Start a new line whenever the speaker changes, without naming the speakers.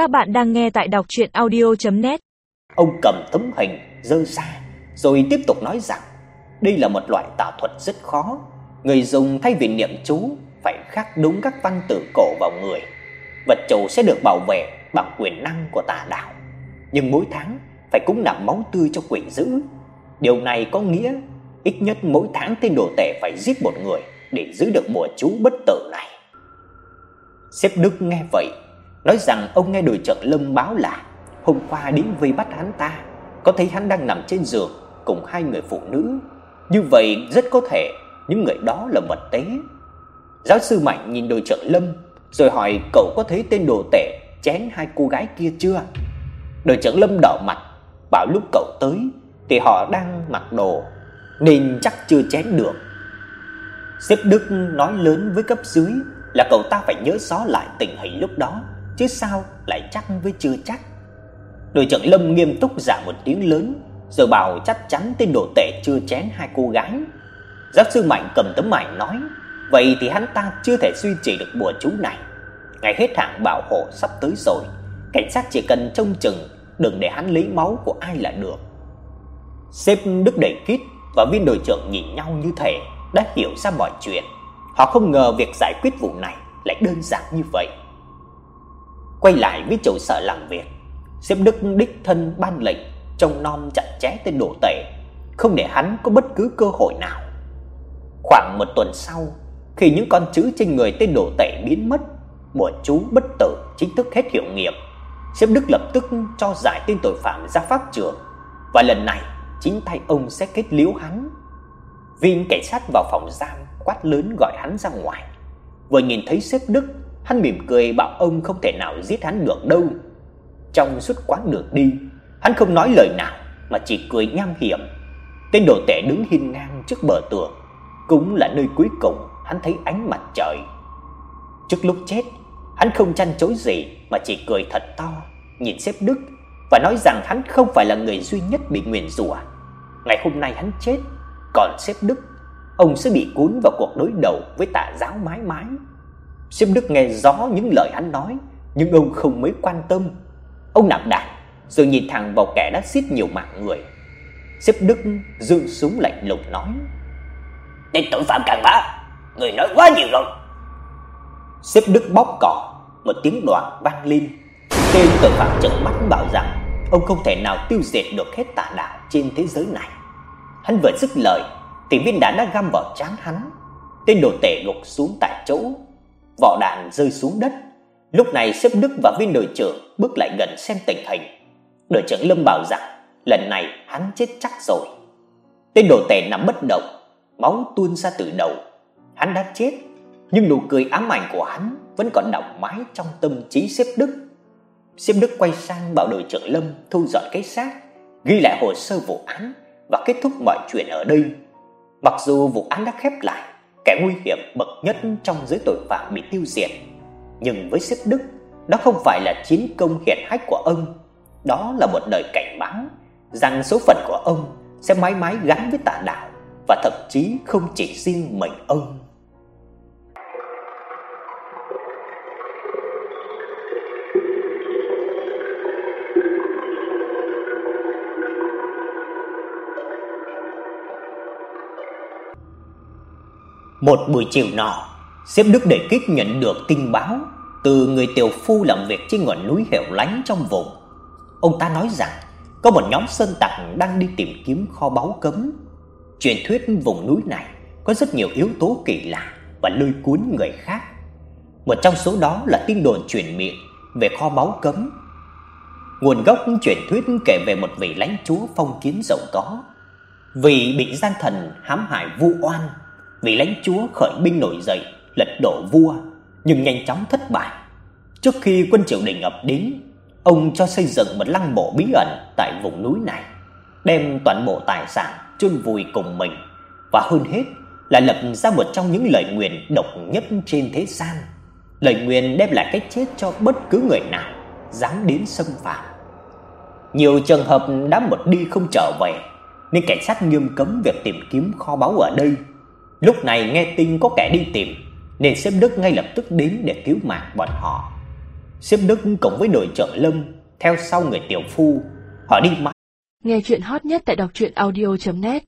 Các bạn đang nghe tại đọc audio net
Ông cầm tấm hình dơ ra rồi tiếp tục nói rằng đây là một loại tà thuật rất khó, người dùng thay vì niệm chú phải khắc đúng các văn tự cổ vào người. Vật chủ sẽ được bảo vệ bằng quyền năng của tà đạo, nhưng mỗi tháng phải cúng nạp máu tươi cho quỷ dữ. Điều này có nghĩa ít nhất mỗi tháng tên đồ tể phải giết một người để giữ được bùa chú bất tử này. Sếp Đức nghe vậy, nói rằng ông nghe đội trưởng Lâm báo là hôm qua đến vây bắt hắn ta, có thấy hắn đang nằm trên giường cùng hai người phụ nữ. Như vậy rất có thể những người đó là mật tế. Giáo sư Mạnh nhìn đội trưởng Lâm rồi hỏi cậu có thấy tên đồ tể chén hai cô gái kia chưa? Đội trưởng Lâm đỏ mặt, bảo lúc cậu tới thì họ đang mặc đồ nên chắc chưa chén được. Sếp Đức nói lớn với cấp dưới là cậu ta phải nhớ rõ lại tình hình lúc đó, chứ sao lại chắc với chưa chắc. Đội trưởng Lâm nghiêm túc giả một tiếng lớn, rồi bảo chắc chắn tên đồ tể chưa chén hai cô gái. Giáo sư Mạnh cầm tấm mảnh nói, vậy thì hắn ta chưa thể duy trì được bùa chú này. Ngày hết hạn bảo hộ sắp tới rồi, cảnh sát chỉ cần trông chừng đừng để hắn lấy máu của ai là được. Sếp Đức đẩy kít và viên đội trưởng nhìn nhau như thể đã hiểu ra mọi chuyện. Họ không ngờ việc giải quyết vụ này lại đơn giản như vậy. Quay lại với chỗ sở làm việc, sếp Đức đích thân ban lệnh trông nom chặt chẽ tên đồ tể, không để hắn có bất cứ cơ hội nào. Khoảng một tuần sau, khi những con chữ trên người tên đồ tể biến mất, bùa chú bất tử chính thức hết hiệu nghiệm. Sếp Đức lập tức cho giải tên tội phạm ra pháp trường và lần này chính tay ông sẽ kết liễu hắn. Viên cảnh sát vào phòng giam quát lớn gọi hắn ra ngoài. Vừa nhìn thấy sếp Đức, hắn mỉm cười bảo ông không thể nào giết hắn được đâu. Trong suốt quãng đường đi, hắn không nói lời nào mà chỉ cười nham hiểm. Tên đồ tể đứng hiên ngang trước bờ tường, cũng là nơi cuối cùng hắn thấy ánh mặt trời. Trước lúc chết, hắn không chăn chối gì mà chỉ cười thật to, nhìn xếp Đức và nói rằng hắn không phải là người duy nhất bị nguyền rủa. Ngày hôm nay hắn chết, còn xếp Đức, ông sẽ bị cuốn vào cuộc đối đầu với tà giáo mãi mãi. Sếp Đức nghe rõ những lời hắn nói, nhưng ông không mấy quan tâm. Ông nạp đạn rồi nhìn thẳng vào kẻ đã giết nhiều mạng người. Sếp Đức giương súng lạnh lùng nói: "Tên tội phạm càng bá, người nói quá nhiều rồi." Sếp Đức bóp cò, một tiếng đoạn vang lên. Tên tội phạm trợn mắt bảo rằng ông không thể nào tiêu diệt được hết tà đạo trên thế giới này. Hắn vừa dứt lời thì viên đạn đã găm vào trán hắn. Tên đồ tể gục xuống tại chỗ, vỏ đạn rơi xuống đất. Lúc này sếp Đức và viên đội trưởng bước lại gần xem tình hình. Đội trưởng Lâm bảo rằng lần này hắn chết chắc rồi. Tên đồ tể nằm bất động, máu tuôn ra từ đầu. Hắn đã chết, nhưng nụ cười ám ảnh của hắn vẫn còn đọng mãi trong tâm trí sếp Đức. Sếp Đức quay sang bảo đội trưởng Lâm thu dọn cái xác, ghi lại hồ sơ vụ án và kết thúc mọi chuyện ở đây. Mặc dù vụ án đã khép lại, kẻ nguy hiểm bậc nhất trong giới tội phạm bị tiêu diệt, nhưng với sếp Đức, đó không phải là chiến công hiển hách của ông, đó là một lời cảnh báo rằng số phận của ông sẽ mãi mãi gắn với tà đạo và thậm chí không chỉ riêng mình ông. Một buổi chiều nọ, sếp Đức để kích nhận được tin báo từ người tiểu phu làm việc trên ngọn núi hẻo lánh trong vùng. Ông ta nói rằng có một nhóm sơn tặc đang đi tìm kiếm kho báu cấm. Truyền thuyết vùng núi này có rất nhiều yếu tố kỳ lạ và lôi cuốn người khác. Một trong số đó là tin đồn truyền miệng về kho báu cấm. Nguồn gốc truyền thuyết kể về một vị lãnh chúa phong kiến giàu có, vì bị gian thần hãm hại vu oan vị lãnh chúa khởi binh nổi dậy, lật đổ vua, nhưng nhanh chóng thất bại. Trước khi quân triều đình ập đến, ông cho xây dựng một lăng mộ bí ẩn tại vùng núi này, đem toàn bộ tài sản chôn vùi cùng mình và hơn hết là lập ra một trong những lời nguyền độc nhất trên thế gian. Lời nguyền đem lại cái chết cho bất cứ người nào dám đến xâm phạm. Nhiều trường hợp đã một đi không trở về, nên cảnh sát nghiêm cấm việc tìm kiếm kho báu ở đây Lúc này nghe tin có kẻ đi tìm, nên sếp Đức ngay lập tức đến để cứu mạng bọn họ. Xếp Đức cùng với đội trưởng Lâm theo sau người tiểu phu, họ đi mãi.
Nghe chuyện hot nhất tại đọc truyện audio net